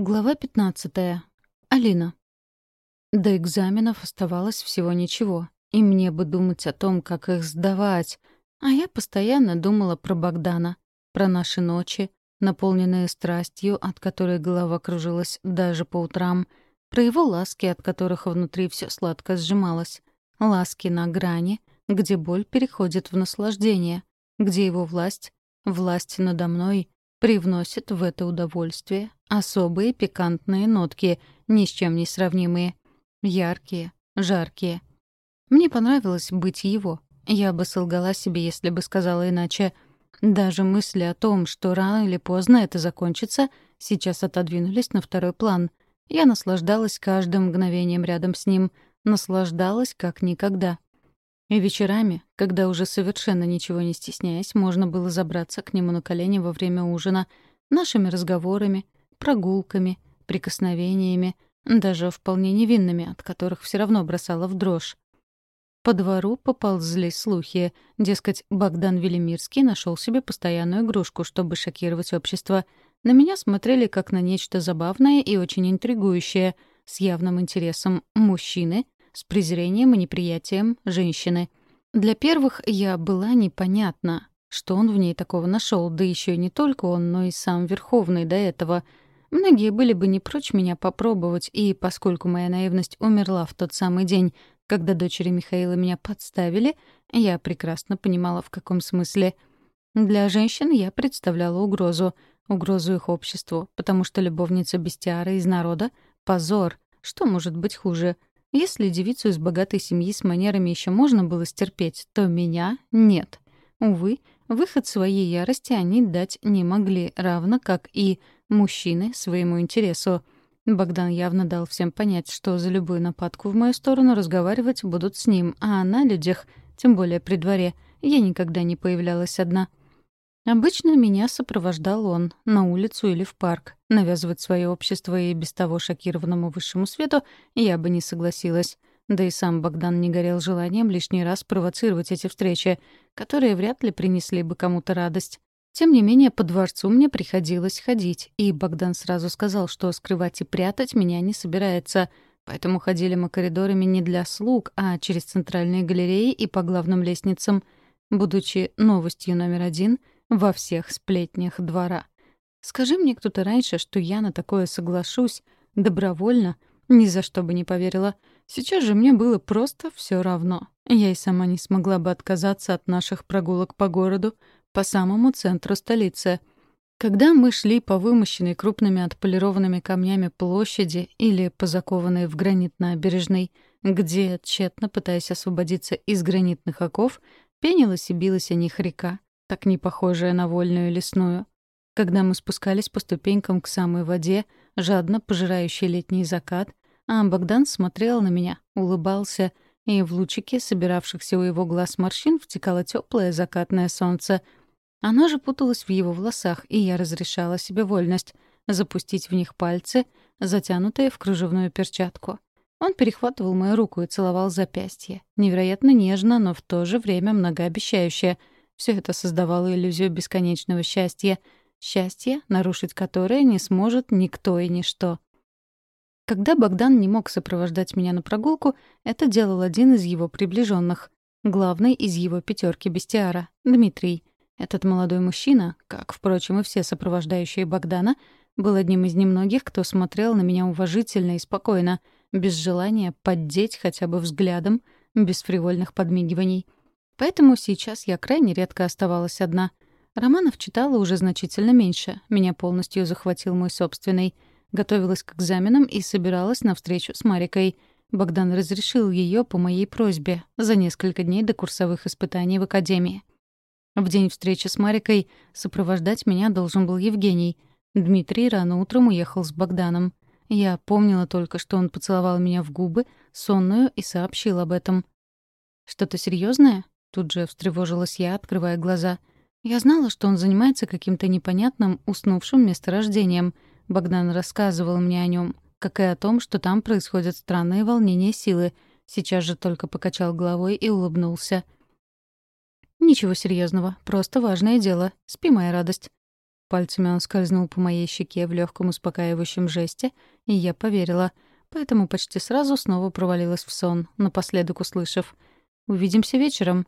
Глава 15. Алина. До экзаменов оставалось всего ничего, и мне бы думать о том, как их сдавать. А я постоянно думала про Богдана, про наши ночи, наполненные страстью, от которой голова кружилась даже по утрам, про его ласки, от которых внутри все сладко сжималось, ласки на грани, где боль переходит в наслаждение, где его власть, власть надо мной, привносит в это удовольствие особые пикантные нотки, ни с чем не сравнимые. Яркие, жаркие. Мне понравилось быть его. Я бы солгала себе, если бы сказала иначе. Даже мысли о том, что рано или поздно это закончится, сейчас отодвинулись на второй план. Я наслаждалась каждым мгновением рядом с ним, наслаждалась как никогда. И вечерами, когда уже совершенно ничего не стесняясь, можно было забраться к нему на колени во время ужина, нашими разговорами, прогулками, прикосновениями, даже вполне невинными, от которых все равно бросало в дрожь. По двору поползли слухи, дескать, Богдан Велимирский нашел себе постоянную игрушку, чтобы шокировать общество. На меня смотрели как на нечто забавное и очень интригующее, с явным интересом мужчины, с презрением и неприятием женщины. Для первых я была непонятна, что он в ней такого нашел, да еще и не только он, но и сам Верховный до этого — Многие были бы не прочь меня попробовать, и поскольку моя наивность умерла в тот самый день, когда дочери Михаила меня подставили, я прекрасно понимала, в каком смысле. Для женщин я представляла угрозу, угрозу их обществу, потому что любовница бестиара из народа — позор. Что может быть хуже? Если девицу из богатой семьи с манерами еще можно было стерпеть, то меня — нет. Увы, выход своей ярости они дать не могли, равно как и мужчины своему интересу. Богдан явно дал всем понять, что за любую нападку в мою сторону разговаривать будут с ним, а на людях, тем более при дворе, я никогда не появлялась одна. Обычно меня сопровождал он на улицу или в парк. Навязывать свое общество и без того шокированному высшему свету я бы не согласилась. Да и сам Богдан не горел желанием лишний раз провоцировать эти встречи, которые вряд ли принесли бы кому-то радость. Тем не менее, по дворцу мне приходилось ходить, и Богдан сразу сказал, что скрывать и прятать меня не собирается, поэтому ходили мы коридорами не для слуг, а через центральные галереи и по главным лестницам, будучи новостью номер один во всех сплетнях двора. Скажи мне кто-то раньше, что я на такое соглашусь, добровольно, ни за что бы не поверила. Сейчас же мне было просто все равно. Я и сама не смогла бы отказаться от наших прогулок по городу, по самому центру столицы. Когда мы шли по вымощенной крупными отполированными камнями площади или по закованной в гранит набережной, где, тщетно пытаясь освободиться из гранитных оков, пенилась и билась о них река, так не похожая на вольную лесную. Когда мы спускались по ступенькам к самой воде, жадно пожирающий летний закат, а Богдан смотрел на меня, улыбался, и в лучике собиравшихся у его глаз морщин втекало теплое закатное солнце — оно же путалось в его волосах, и я разрешала себе вольность запустить в них пальцы, затянутые в кружевную перчатку. Он перехватывал мою руку и целовал запястье. Невероятно нежно, но в то же время многообещающе. Все это создавало иллюзию бесконечного счастья. Счастье, нарушить которое не сможет никто и ничто. Когда Богдан не мог сопровождать меня на прогулку, это делал один из его приближенных, главный из его пятерки бестиара — Дмитрий. Этот молодой мужчина, как, впрочем, и все сопровождающие Богдана, был одним из немногих, кто смотрел на меня уважительно и спокойно, без желания поддеть хотя бы взглядом, без фривольных подмигиваний. Поэтому сейчас я крайне редко оставалась одна. Романов читала уже значительно меньше. Меня полностью захватил мой собственный. Готовилась к экзаменам и собиралась на встречу с Марикой. Богдан разрешил ее по моей просьбе за несколько дней до курсовых испытаний в академии. В день встречи с Марикой сопровождать меня должен был Евгений. Дмитрий рано утром уехал с Богданом. Я помнила только, что он поцеловал меня в губы, сонную, и сообщил об этом. «Что-то серьезное? Тут же встревожилась я, открывая глаза. Я знала, что он занимается каким-то непонятным уснувшим месторождением. Богдан рассказывал мне о нем, как и о том, что там происходят странные волнения силы. Сейчас же только покачал головой и улыбнулся — «Ничего серьезного, просто важное дело. Спи, моя радость». Пальцами он скользнул по моей щеке в легком успокаивающем жесте, и я поверила. Поэтому почти сразу снова провалилась в сон, напоследок услышав. «Увидимся вечером».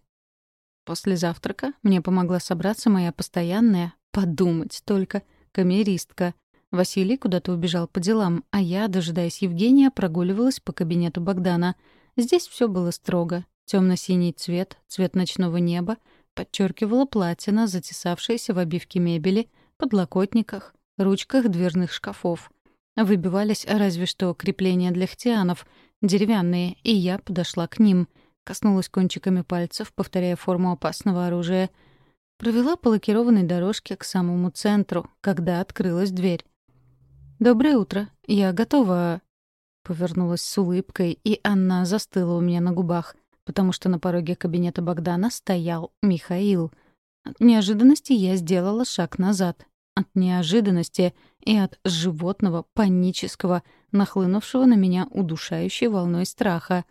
После завтрака мне помогла собраться моя постоянная, подумать только, камеристка. Василий куда-то убежал по делам, а я, дожидаясь Евгения, прогуливалась по кабинету Богдана. Здесь все было строго. темно синий цвет, цвет ночного неба, подчеркивала платина, затесавшаяся в обивке мебели, подлокотниках, ручках дверных шкафов. Выбивались разве что крепления для хтианов, деревянные, и я подошла к ним, коснулась кончиками пальцев, повторяя форму опасного оружия. Провела по лакированной дорожке к самому центру, когда открылась дверь. «Доброе утро. Я готова...» Повернулась с улыбкой, и она застыла у меня на губах, потому что на пороге кабинета Богдана стоял Михаил. От неожиданности я сделала шаг назад. От неожиданности и от животного, панического, нахлынувшего на меня удушающей волной страха.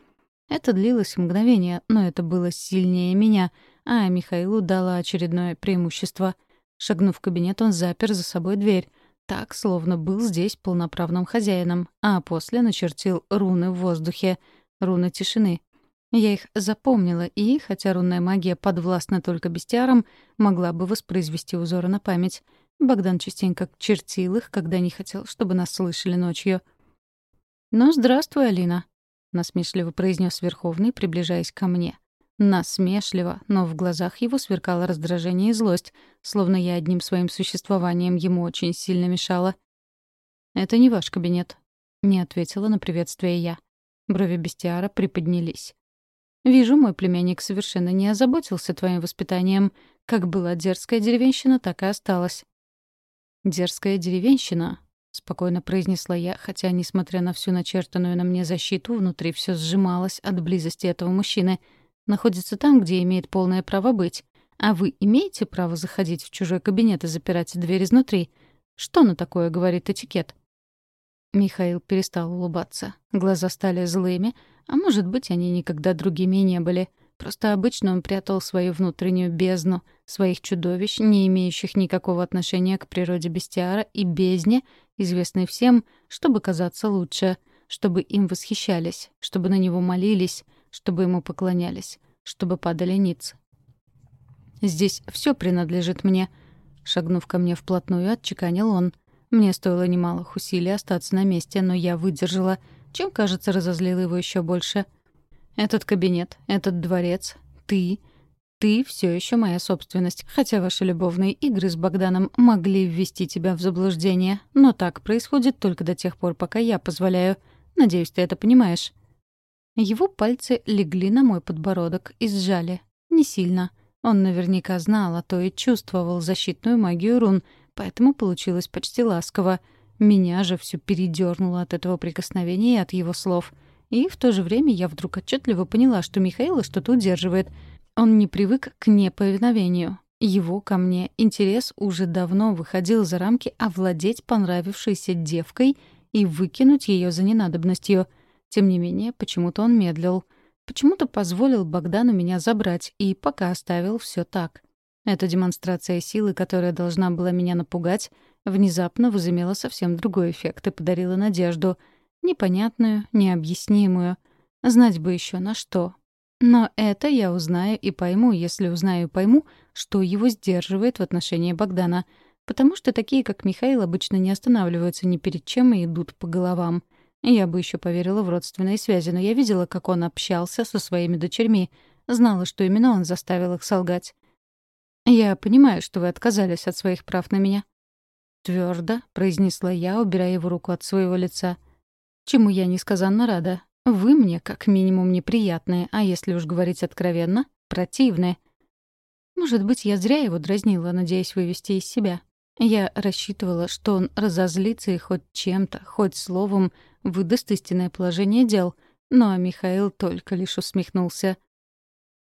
Это длилось мгновение, но это было сильнее меня, а Михаилу дало очередное преимущество. Шагнув в кабинет, он запер за собой дверь, так, словно был здесь полноправным хозяином, а после начертил руны в воздухе, руны тишины. Я их запомнила и, хотя рунная магия подвластна только бестиарам, могла бы воспроизвести узоры на память. Богдан частенько чертил их, когда не хотел, чтобы нас слышали ночью. «Ну, здравствуй, Алина», — насмешливо произнес Верховный, приближаясь ко мне. Насмешливо, но в глазах его сверкало раздражение и злость, словно я одним своим существованием ему очень сильно мешала. «Это не ваш кабинет», — не ответила на приветствие я. Брови бестиара приподнялись. «Вижу, мой племянник совершенно не озаботился твоим воспитанием. Как была дерзкая деревенщина, так и осталась». «Дерзкая деревенщина», — спокойно произнесла я, хотя, несмотря на всю начертанную на мне защиту, внутри все сжималось от близости этого мужчины — находится там, где имеет полное право быть. А вы имеете право заходить в чужой кабинет и запирать дверь изнутри? Что на такое говорит этикет?» Михаил перестал улыбаться. Глаза стали злыми, а может быть, они никогда другими не были. Просто обычно он прятал свою внутреннюю бездну, своих чудовищ, не имеющих никакого отношения к природе бестиара и бездне, известной всем, чтобы казаться лучше, чтобы им восхищались, чтобы на него молились, чтобы ему поклонялись, чтобы падали ниц. «Здесь все принадлежит мне», — шагнув ко мне вплотную, отчеканил он. Мне стоило немалых усилий остаться на месте, но я выдержала, чем, кажется, разозлила его еще больше. «Этот кабинет, этот дворец, ты...» Ты все еще моя собственность, хотя ваши любовные игры с Богданом могли ввести тебя в заблуждение, но так происходит только до тех пор, пока я позволяю. Надеюсь, ты это понимаешь. Его пальцы легли на мой подбородок и сжали. Не сильно. Он наверняка знал, а то и чувствовал защитную магию рун, поэтому получилось почти ласково. Меня же всё передёрнуло от этого прикосновения и от его слов. И в то же время я вдруг отчетливо поняла, что Михаила что-то удерживает. Он не привык к неповиновению. Его ко мне интерес уже давно выходил за рамки овладеть понравившейся девкой и выкинуть её за ненадобностью — тем не менее, почему-то он медлил. Почему-то позволил Богдану меня забрать и пока оставил все так. Эта демонстрация силы, которая должна была меня напугать, внезапно возымела совсем другой эффект и подарила надежду. Непонятную, необъяснимую. Знать бы еще на что. Но это я узнаю и пойму, если узнаю и пойму, что его сдерживает в отношении Богдана. Потому что такие, как Михаил, обычно не останавливаются ни перед чем и идут по головам. Я бы еще поверила в родственные связи, но я видела, как он общался со своими дочерьми, знала, что именно он заставил их солгать. «Я понимаю, что вы отказались от своих прав на меня», — твердо произнесла я, убирая его руку от своего лица. «Чему я несказанно рада. Вы мне как минимум неприятные, а если уж говорить откровенно, противные». Может быть, я зря его дразнила, надеясь вывести из себя. Я рассчитывала, что он разозлится и хоть чем-то, хоть словом выдаст истинное положение дел, но Михаил только лишь усмехнулся.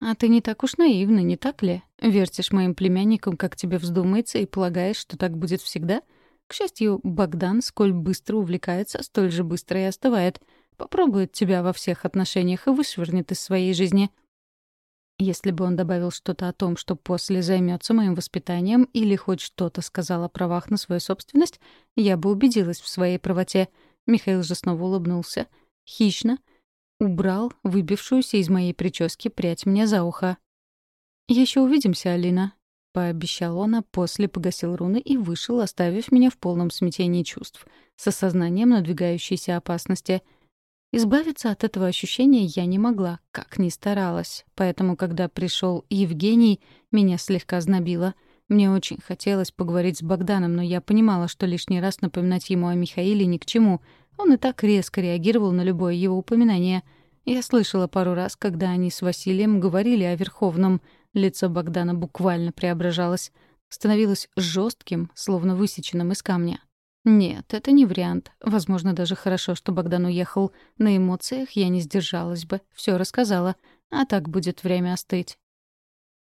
«А ты не так уж наивна, не так ли? Вертишь моим племянникам, как тебе вздумается, и полагаешь, что так будет всегда? К счастью, Богдан, сколь быстро увлекается, столь же быстро и остывает. Попробует тебя во всех отношениях и вышвырнет из своей жизни». Если бы он добавил что-то о том, что после займется моим воспитанием или хоть что-то сказал о правах на свою собственность, я бы убедилась в своей правоте. Михаил же снова улыбнулся. Хищно. Убрал выбившуюся из моей прически прядь мне за ухо. «Еще увидимся, Алина», — пообещал он, а после погасил руны и вышел, оставив меня в полном смятении чувств, с осознанием надвигающейся опасности — Избавиться от этого ощущения я не могла, как ни старалась. Поэтому, когда пришел Евгений, меня слегка знобило. Мне очень хотелось поговорить с Богданом, но я понимала, что лишний раз напоминать ему о Михаиле ни к чему. Он и так резко реагировал на любое его упоминание. Я слышала пару раз, когда они с Василием говорили о Верховном. Лицо Богдана буквально преображалось. Становилось жестким, словно высеченным из камня. Нет, это не вариант. Возможно, даже хорошо, что Богдан уехал. На эмоциях я не сдержалась бы, все рассказала. А так будет время остыть.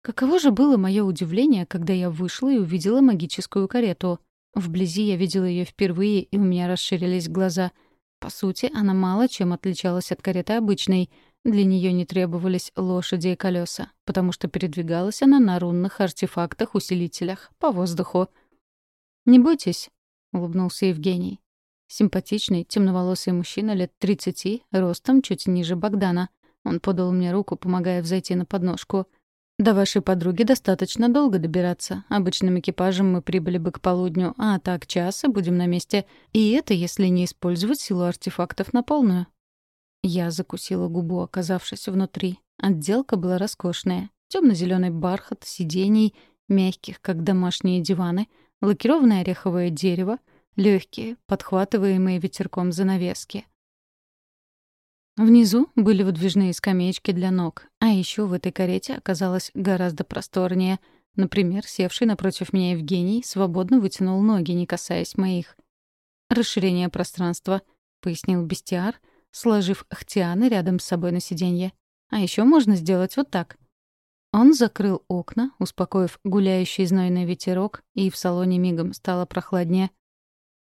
Каково же было мое удивление, когда я вышла и увидела магическую карету. Вблизи я видела ее впервые, и у меня расширились глаза. По сути, она мало чем отличалась от кареты обычной. Для нее не требовались лошади и колеса, потому что передвигалась она на рунных артефактах-усилителях по воздуху. «Не бойтесь, — улыбнулся Евгений. Симпатичный, темноволосый мужчина лет тридцати, ростом чуть ниже Богдана. Он подал мне руку, помогая взойти на подножку. «До вашей подруги достаточно долго добираться. Обычным экипажем мы прибыли бы к полудню, а так часа будем на месте. И это если не использовать силу артефактов на полную». Я закусила губу, оказавшись внутри. Отделка была роскошная. темно зеленый бархат, сидений, мягких, как домашние диваны — лакированное ореховое дерево, легкие, подхватываемые ветерком занавески. Внизу были выдвижные скамеечки для ног, а еще в этой карете оказалось гораздо просторнее. Например, севший напротив меня Евгений свободно вытянул ноги, не касаясь моих. «Расширение пространства», — пояснил бестиар, сложив хтианы рядом с собой на сиденье. «А еще можно сделать вот так. Он закрыл окна, успокоив гуляющий знойный ветерок, и в салоне мигом стало прохладнее.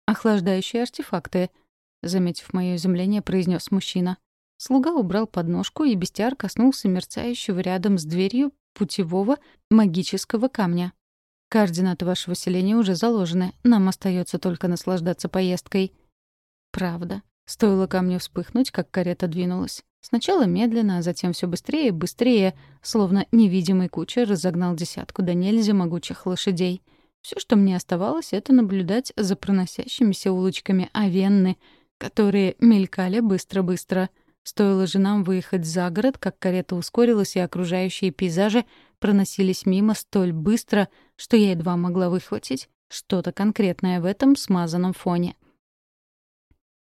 «Охлаждающие артефакты», — заметив мое изумление, произнес мужчина. Слуга убрал подножку, и бестиар коснулся мерцающего рядом с дверью путевого магического камня. «Координаты вашего селения уже заложены. Нам остается только наслаждаться поездкой». «Правда. Стоило камню вспыхнуть, как карета двинулась. Сначала медленно, а затем все быстрее и быстрее, словно невидимый кучер разогнал десятку да нельзя могучих лошадей. Все, что мне оставалось, это наблюдать за проносящимися улочками Авенны, которые мелькали быстро-быстро. Стоило же нам выехать за город, как карета ускорилась, и окружающие пейзажи проносились мимо столь быстро, что я едва могла выхватить что-то конкретное в этом смазанном фоне.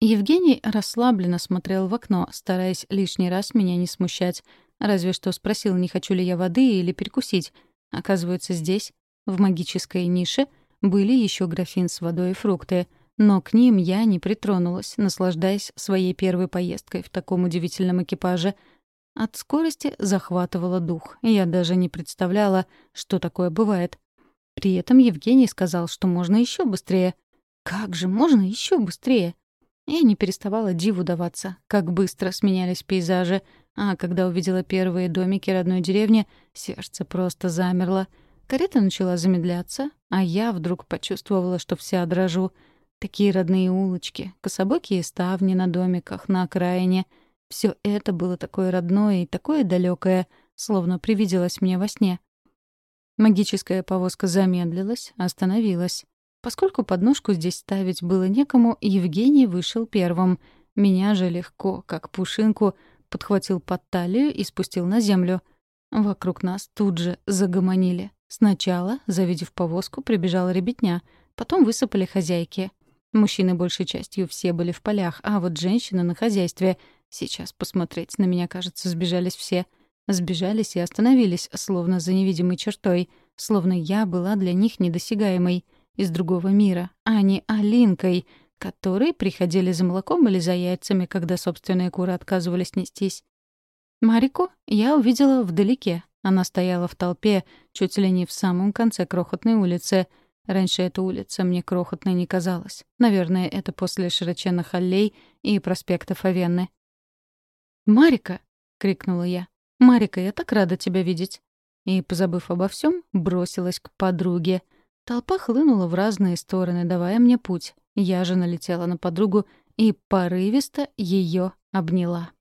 Евгений расслабленно смотрел в окно, стараясь лишний раз меня не смущать. Разве что спросил, не хочу ли я воды или перекусить. Оказывается, здесь, в магической нише, были еще графин с водой и фрукты. Но к ним я не притронулась, наслаждаясь своей первой поездкой в таком удивительном экипаже. От скорости захватывала дух. Я даже не представляла, что такое бывает. При этом Евгений сказал, что можно еще быстрее. Как же можно еще быстрее? Я не переставала диву даваться, как быстро сменялись пейзажи, а когда увидела первые домики родной деревни, сердце просто замерло. Карета начала замедляться, а я вдруг почувствовала, что вся дрожу. Такие родные улочки, кособокие ставни на домиках, на окраине. Все это было такое родное и такое далекое, словно привиделось мне во сне. Магическая повозка замедлилась, остановилась. Поскольку подножку здесь ставить было некому, Евгений вышел первым. Меня же легко, как пушинку, подхватил под талию и спустил на землю. Вокруг нас тут же загомонили. Сначала, завидев повозку, прибежала ребятня, потом высыпали хозяйки. Мужчины большей частью все были в полях, а вот женщины на хозяйстве. Сейчас посмотреть на меня, кажется, сбежались все. Сбежались и остановились, словно за невидимой чертой, словно я была для них недосягаемой из другого мира, а не Алинкой, которые приходили за молоком или за яйцами, когда собственные куры отказывались нестись. Марику я увидела вдалеке. Она стояла в толпе, чуть ли не в самом конце крохотной улицы. Раньше эта улица мне крохотной не казалась. Наверное, это после широченных аллей и проспектов Авенны. «Марика!» — крикнула я. «Марика, я так рада тебя видеть!» И, позабыв обо всем, бросилась к подруге. Толпа хлынула в разные стороны, давая мне путь. Я же налетела на подругу и порывисто ее обняла.